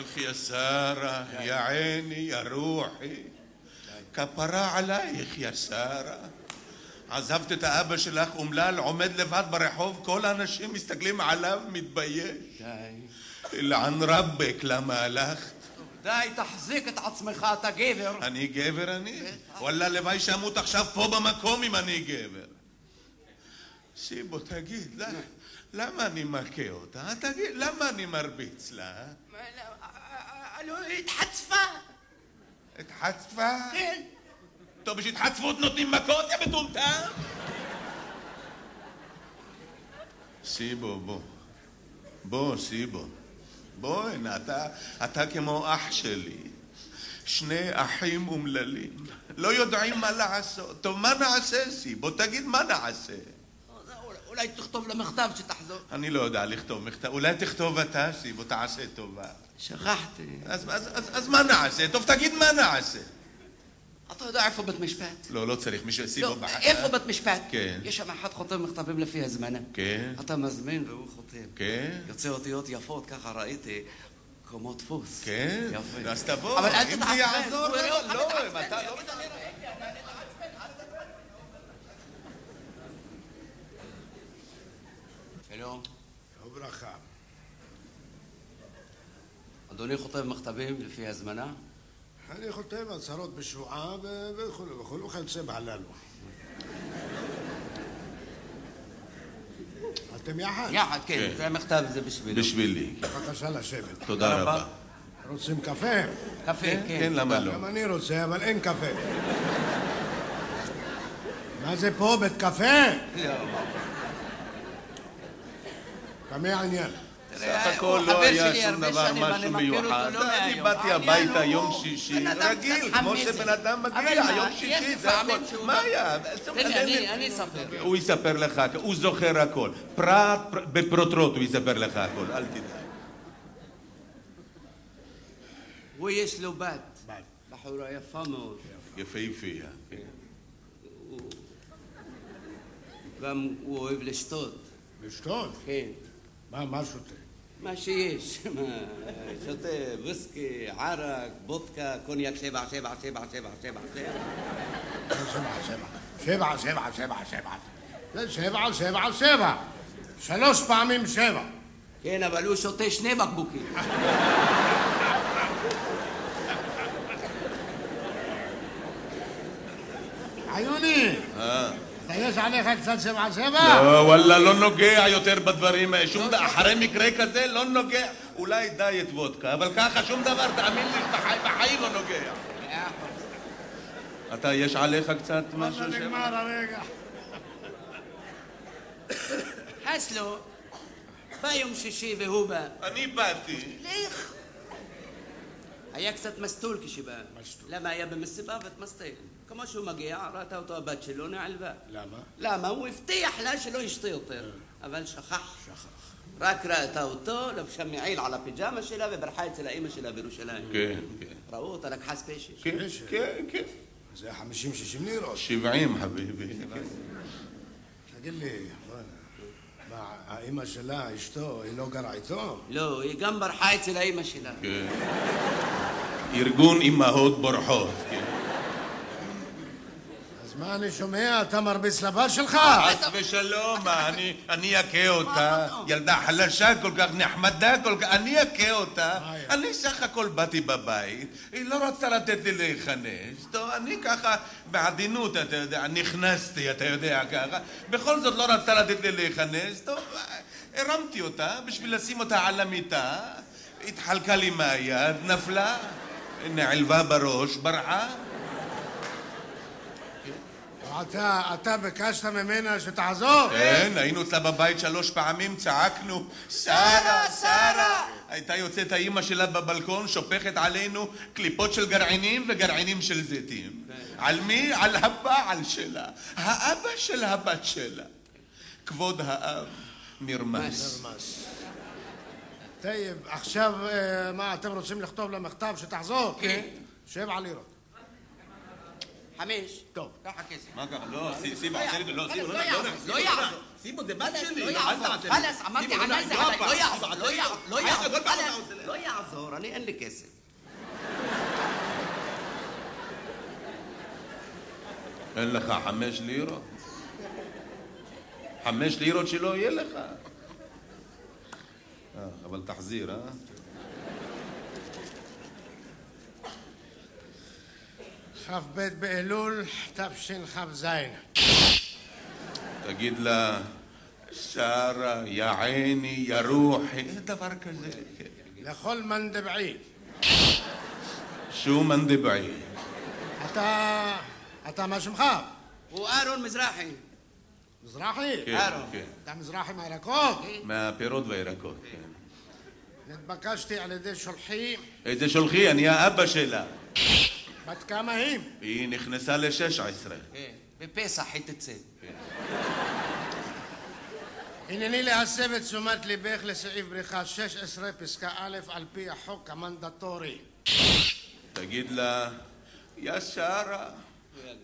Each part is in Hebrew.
אך יא שרה, יא עיני, יא רוחי. כפרה עלייך, יא שרה. עזבת את האבא שלך אומלל, עומד לבד ברחוב, כל האנשים מסתכלים עליו, מתבייש. די. אלען רבק, למה הלכת? די, תחזיק את עצמך, אתה גבר. אני גבר אני? וואלה, לוואי שאמות עכשיו פה במקום אם אני גבר. שיבו, תגיד, למה אני מכה אותה? תגיד, למה אני מרביץ לה? התחצפה. התחצפה? כן. טוב, בשביל התחצפות נותנים מכות, יא מטומטם? סיבו, בוא. בוא, סיבו. בוא הנה, אתה, אתה כמו אח שלי. שני אחים אומללים. לא יודעים מה לעשות. טוב, מה נעשה, סיבו? תגיד, מה נעשה? אולי תכתוב לה מכתב שתחזור. אני לא יודע לכתוב מכתב. אולי תכתוב אתה, סיבו, תעשה טובה. שכחתי. אז, אז, אז, אז מה נעשה? טוב, תגיד מה נעשה. אתה יודע איפה בית משפט? לא, לא צריך מישהו, סיבו לא, בעד. איפה בית משפט? כן. יש שם אחד חותם מכתבים לפי הזמנה. כן, אתה מזמין והוא חותם. כן. יוצא אותיות יפות, ככה ראיתי. כמו דפוס. כן? יפה. אז תבוא, אבל אל אם זה תתעצבן. יעזור, יראה לא, אותך לא, מתעצבן. אתה לא... שלום. וברכה. אדוני חותם מכתבים לפי הזמנה? אני חותם הצהרות בשבועה ו- וכולו וכולו וכיוצא בהללו. אתם יחד? יחד, כן. כן. זה המכתב זה בשבילו. בשבילי. בבקשה לשבת. תודה רבה. רוצים קפה? קפה, כן, כן. כן, למה לא? גם אני רוצה, אבל אין קפה. מה זה פה, בית קפה? לא. במה העניין? סך הכל לא היה שום דבר, משהו מיוחד. לא אני. באתי הביתה יום שישי, רגיל, כמו. שבן אדם מגיע, יום יש שישי, זה הכל. מה היה? תן לי, אני- אני אספר. הוא יספר לך, הוא זוכר הכל. פרט פר- בפרוטרוט הוא יספר לך הכל, אל תדאג. הוא יש לו בת. בת. בחורה יפה מאוד. יפהפייה. גם הוא אוהב לשתות. לשתות? כן. מה, מה שותה? מה שיש. מה, שותה ויסקי, ערק, בודקה, קוניאק שבע, שבע, שבע, שבע, שבע, שבע. שבע, שבע. שבע, שבע, שבע, שבע. זה שבע, שבע, שבע. שלוש פעמים שבע. כן, אבל הוא שותה שני בקבוקים. עיוני, אה. יש עליך קצת שבע, שבע? לא, וואלה, לא נוגע יותר בדברים האלה. שום דבר, אחרי מקרה כזה לא נוגע. אולי דיאט וודקה, אבל ככה שום דבר, תאמין לי, בחי- בחיים לא נוגע. אתה, יש עליך קצת משהו שם? נגמר הרגע. חסלו, בא יום שישי והוא בא. אני באתי. לך. היה קצת מסטול כשבא. מסטול. למה היה במסיבה והתמסטל. כמו שהוא מגיע, ראתה אותו הבת שלו, נעלבה. למה? למה? הוא הבטיח לה שלא ישתה יותר. אבל שכח. שכח. רק ראתה אותו, לבשה מעיל על הפיג'מה שלה וברחה אצל האמא שלה בירושלים. כן, כן. ראו אותה, לקחה ספיישל. כן, כן, כן. זה 50-60 לירות. 70 חביבי. תגיד לי, מה, האמא שלה, אשתו, היא לא גרה איתו? לא, היא גם ברחה אצל האמא שלה. כן. ארגון אמהות בורחות. כן. מה אני שומע? אתה מרביץ לבת שלך? חס ושלום, מה, אני- אני אכה אותה? ילדה חלשה כל כך, נחמדה כל כך, אני אכה אותה, מה היה? אני סך הכל באתי בבית, היא לא רצתה לתת לי להיכנס, טוב, אני ככה בעדינות, אתה יודע, נכנסתי, אתה יודע, ככה, בכל זאת לא רצתה לתת לי להיכנס, טוב, הרמתי אותה בשביל לשים אותה על המיטה, התחלקה לי מהיד, נפלה, נעלבה בראש, ברחה. אתה, אתה ביקשת ממנה שתעזור? כן, היינו אצלה בבית שלוש פעמים, צעקנו, שרה, שרה! הייתה יוצאת האימא שלה בבלקון, שופכת עלינו קליפות של גרעינים וגרעינים של זיתים. על מי? על הבעל שלה, האבא של הבת שלה. כבוד האב נרמס. נרמס. טייב, עכשיו, אה, מה, אתם רוצים לכתוב לה מכתב שתחזור? כן. שבע לירות. חמש. טוב. ככה כסף. מה קרה? לא, סיבה, לא יעזור, לא יעזור. סיבו, זה בת שלי. לא יעזור, לי. חלאס, אמרתי סיבו, עליי זה לא, עליי, לא, לא יעזור, סיבו, לא יעזור, לא סיבו, יעזור, לי. לא יעזור, אני אין לי כסף. אין לך חמש לירות? חמש לירות שלא יהיה לך. אה, אבל תחזיר, אה? כ"ב באלול תשכ"ז. תגיד לה, שרה, יא עיני, יא רוחי, דבר כזה. לכל מאן דבעי. שו מנדבעי. אתה... אתה מה שמך? הוא אהרון מזרחי. מזרחי? כן, אהרון. כן. אתה מזרחי מהירקות? מהפירות והירקות, כן. נתבקשתי על ידי שולחי, איזה שולחי, אני האבא שלה. בת כמה היא? היא נכנסה ל-16. כן, בפסח היא תצא. הנני להסב את תשומת ליבך לסעיף בריכה 16 פסקה א' על פי החוק המנדטורי. תגיד לה, יא שרה,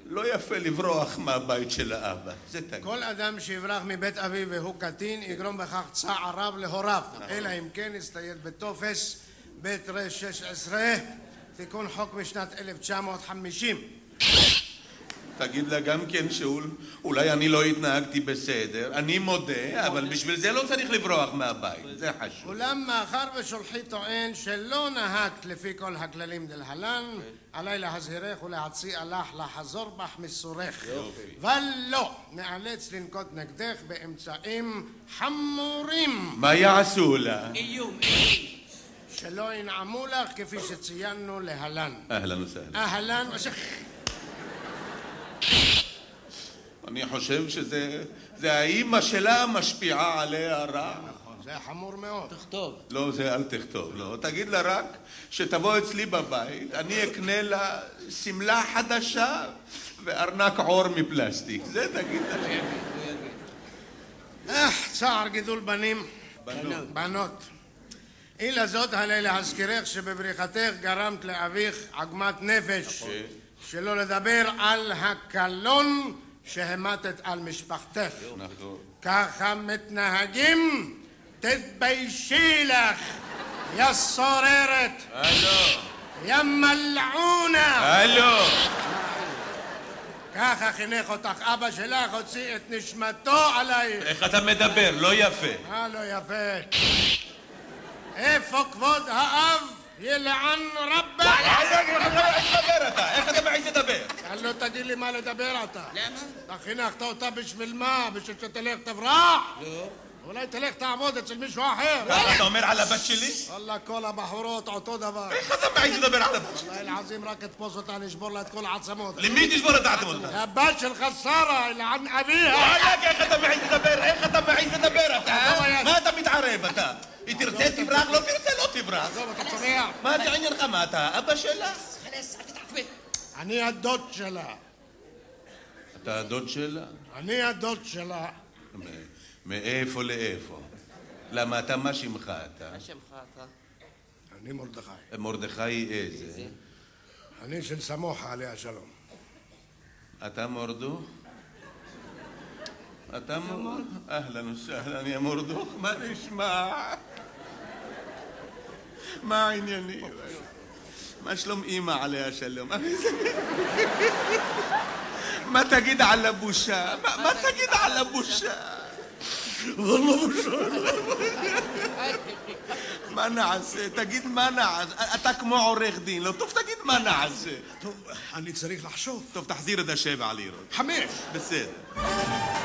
לא יפה לברוח מהבית של האבא. זה תגיד. כל אדם שיברח מבית אביו והוא קטין יגרום בכך צער רב להוריו, אלא אם כן יצטייד בטופס בית ר 16 תיקון חוק משנת 1950. תגיד לה גם כן שאולי אני לא התנהגתי בסדר, אני מודה, אבל בשביל זה לא צריך לברוח מהבית, זה חשוב. אולם מאחר ושולחי טוען שלא נהגת לפי כל הכללים דלהלן, עליי להזהירך ולהציע לך לחזור בך מסורך. ולא, נאלץ לנקוט נגדך באמצעים חמורים מה יעשו לה? איום, איום. שלא ינעמו לך כפי שציינו להלן. אהלן וסהלן. אהלן. אני חושב שזה זה האימא שלה משפיעה עליה רע. זה חמור מאוד. תכתוב. לא, זה אל תכתוב, לא. תגיד לה רק שתבוא אצלי בבית, אני אקנה לה שמלה חדשה וארנק עור מפלסטיק. זה תגיד לה. אה, צער גידול בנים. בנות. בנות. אי לזאת הלי להזכירך שבבריחתך גרמת לאביך עגמת נפש. שלא לדבר על הקלון שהמטת על משפחתך. נכון. ככה מתנהגים? תתביישי לך, יא סוררת, הלו, יא מלעונה. הלו. ככה חינך אותך אבא שלך, הוציא את נשמתו עלייך. איך אתה מדבר? לא יפה. אה, לא יפה. איפה כבוד האב? ילען רבך. איך תדבר אתה? איך אתה מעז לדבר? לא תגיד לי מה לדבר אתה. למה? אתה חינכת אותה בשביל לא. אולי תלך תעבוד אצל מישהו אחר. אתה אומר על הבת שלי? וואלה, כל הבחורות אותו דבר. איך אתה מעז לדבר על הבת שלי? וואלה, אל-עזים רק תתפוס אותה, נשבור לה את כל העצמות. למי תשבור את העצמות? הבת שלך שרה, לען אביה. וואלכ, איך אתה מעז לדבר? איך אתה מעז לדבר אה? היה- מה אתה מתערב אתה? היא תרצה תברח, לא תרצה לא תברח. עזוב, אתה שומע? מה זה עניינך? מה אתה אבא שלה? אני הדוד שלה. אתה הדוד שלה? אני הדוד שלה. מ- מאיפה לאיפה? למה אתה, מה שמך אתה? מה שמך אתה? אני מרדכי. מרדכי איזה? אני של סמוחה, עליה השלום. אתה מורדוך? אתה מורדוך? אהלן וסהלן יא מורדוך, מה נשמע? מה העניינים? מה שלום אמא עליה שלום? מה תגיד על הבושה? מה מה תגיד על הבושה? والله בושה. מה נעשה? תגיד מה נעשה? אתה כמו עורך דין, לא טוב תגיד מה נעשה. טוב, אני צריך לחשוב. טוב, תחזיר את השבע לירות. חמש. בסדר.